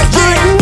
Okay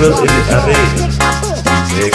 people in the arena Make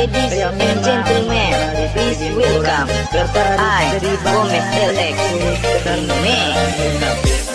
Ladies and gentlemen, please welcome Dr. I, Gomez LX, Mix.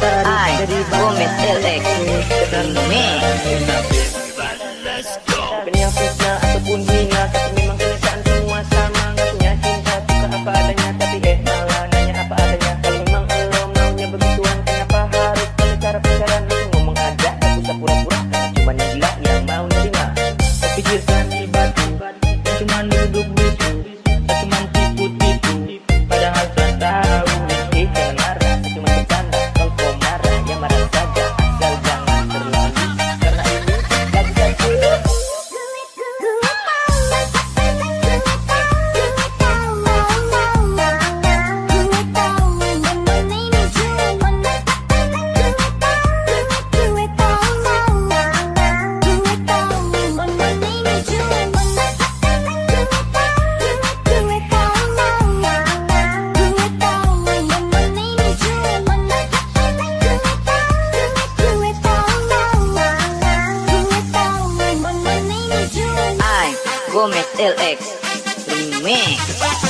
I, banyak LX, Karena LX, Remix.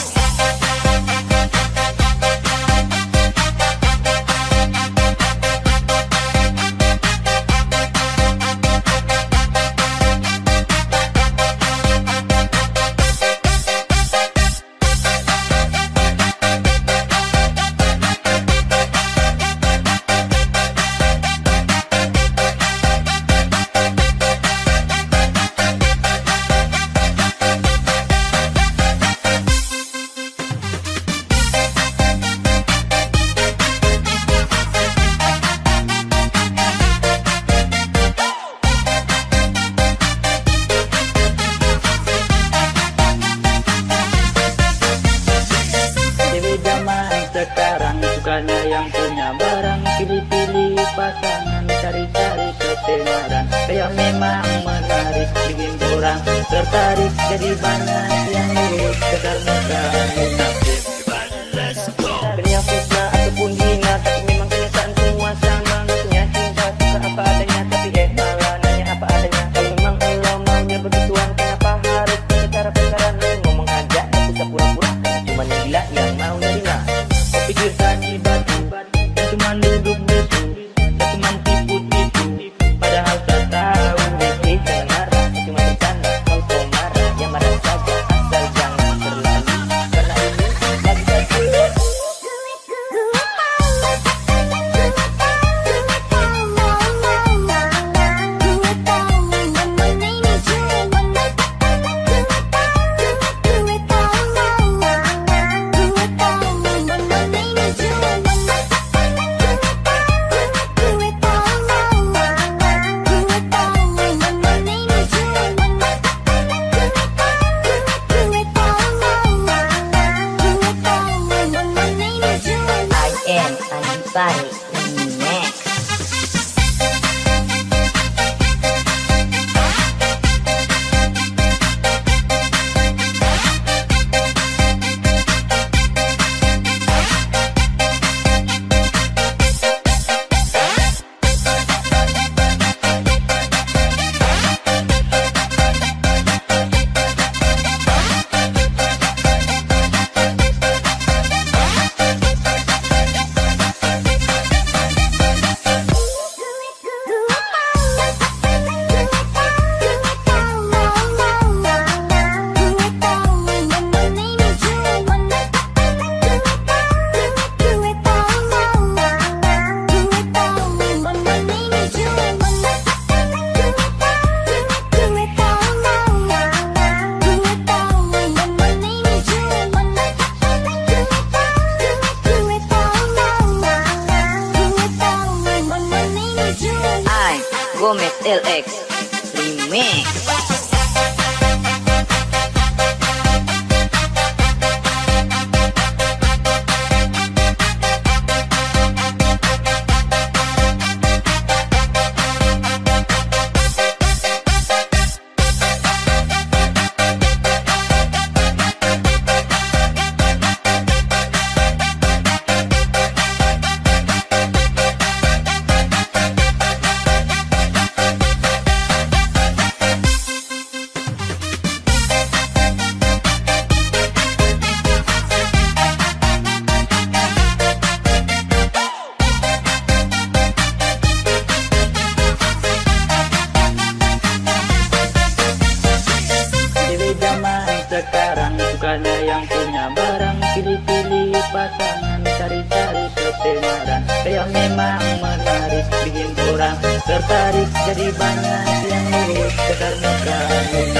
belakangan cari-cari ketenaran yang memang menarik bikin orang tertarik. Jadi banyak yang ikut ke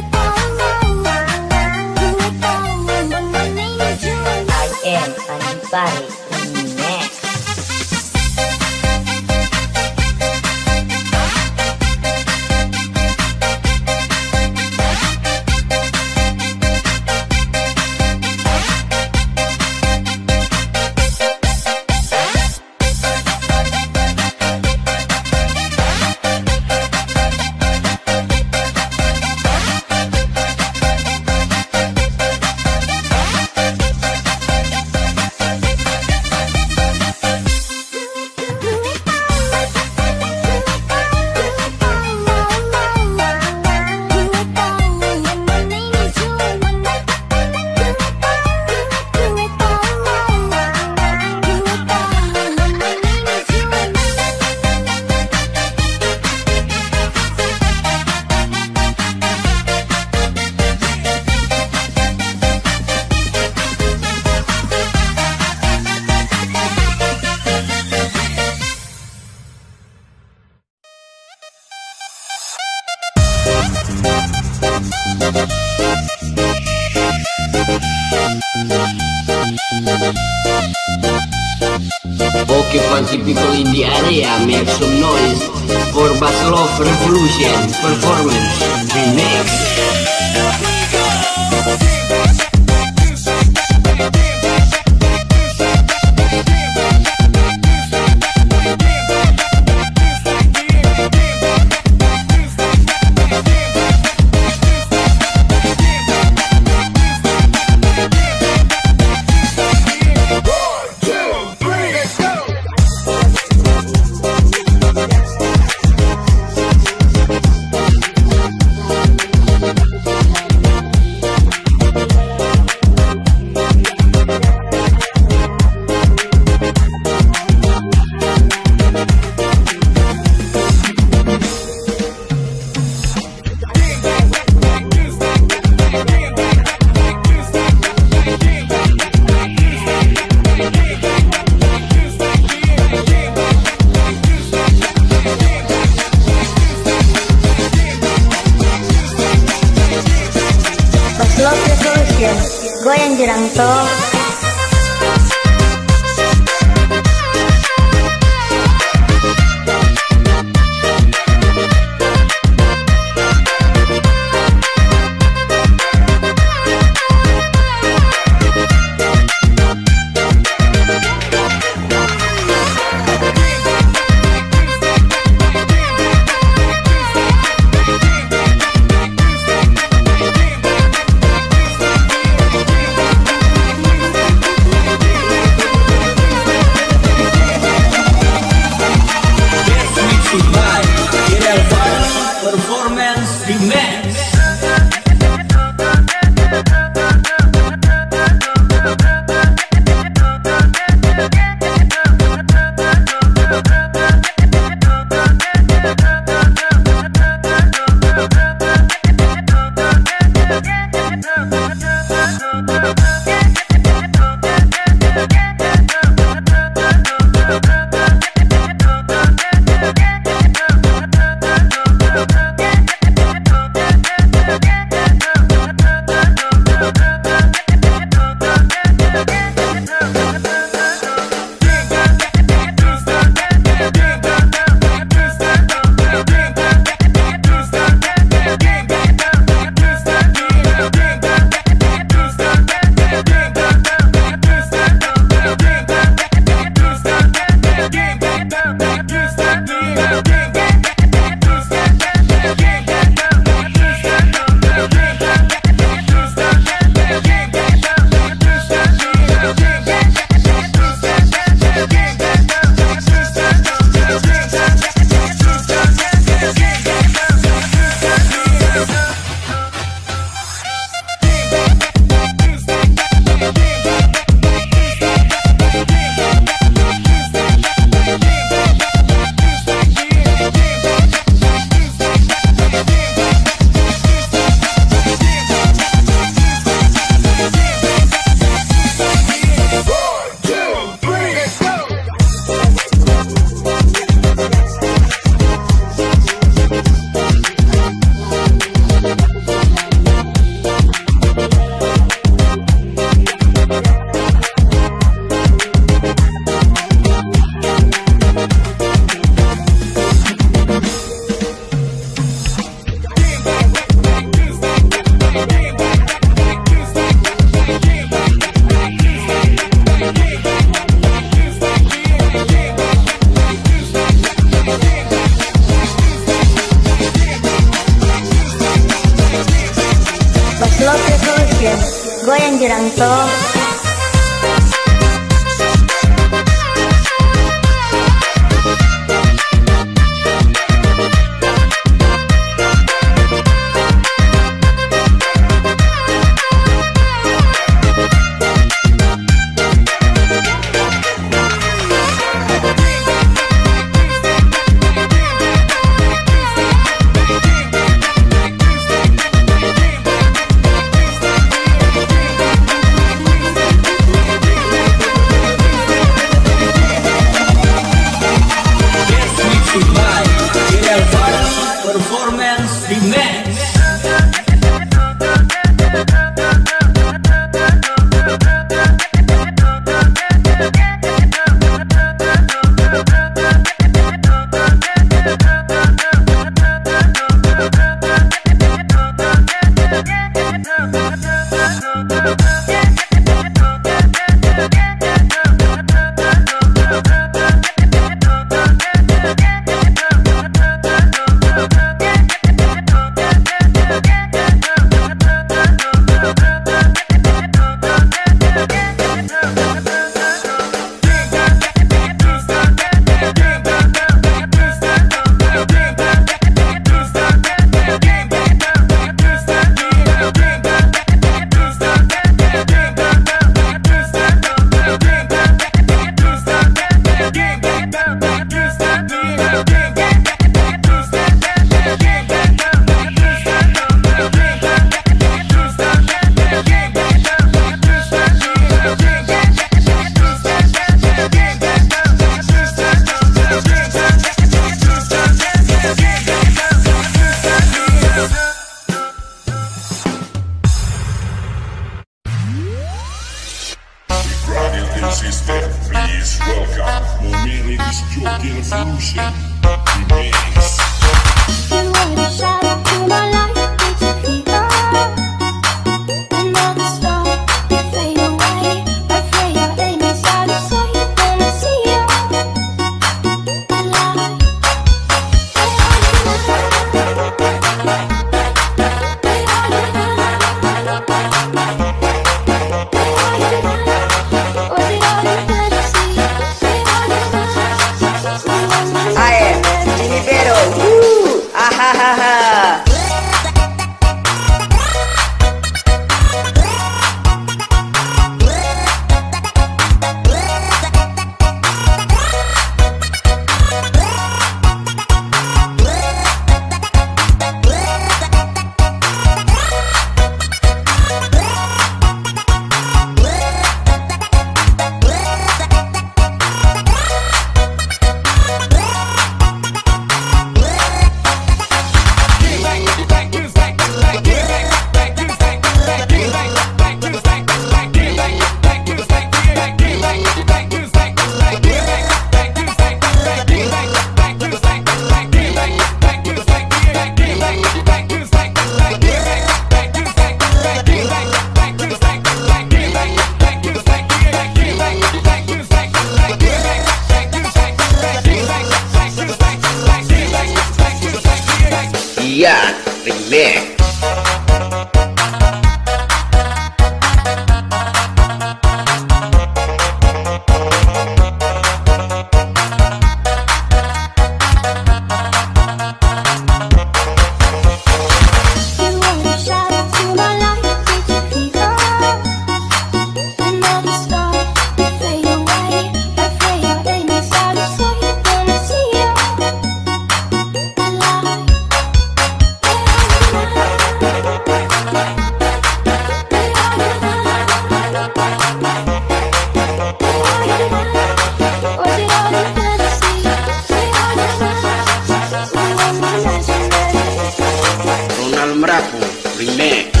Ronald Mrapo, remake.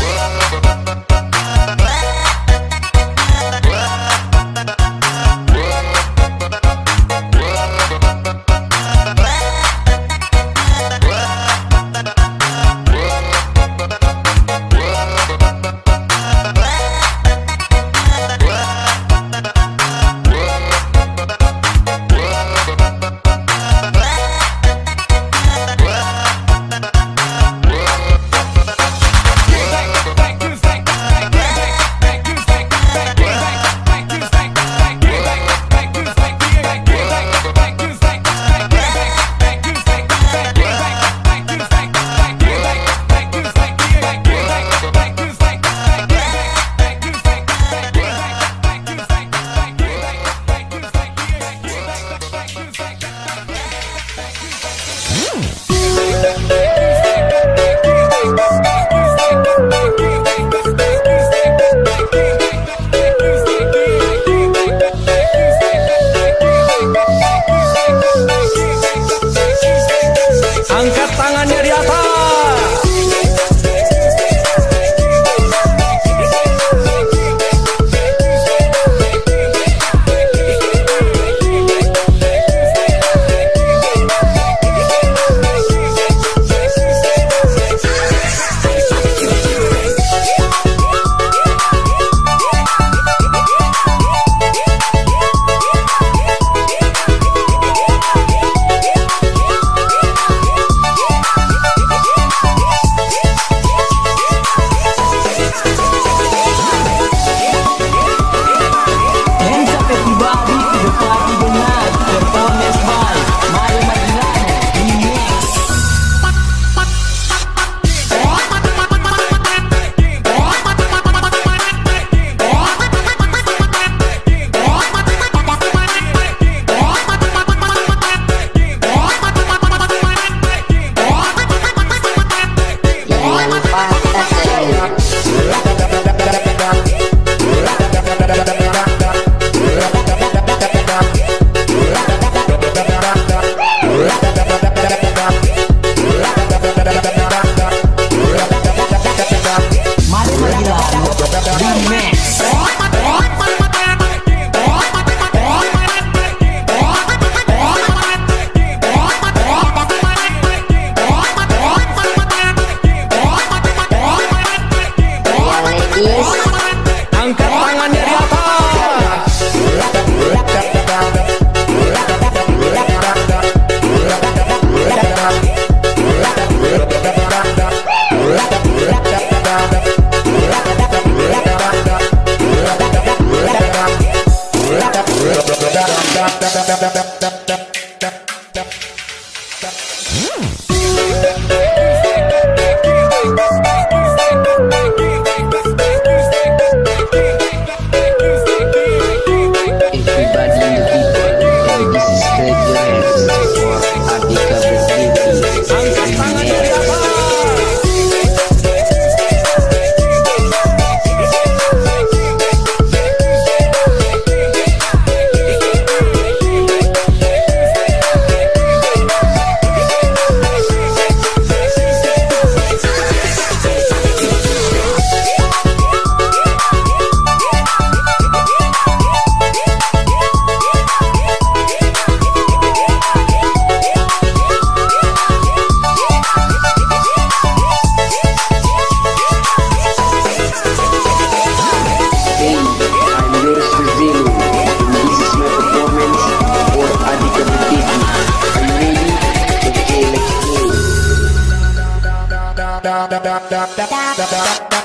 da da da da da da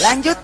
Lanjut.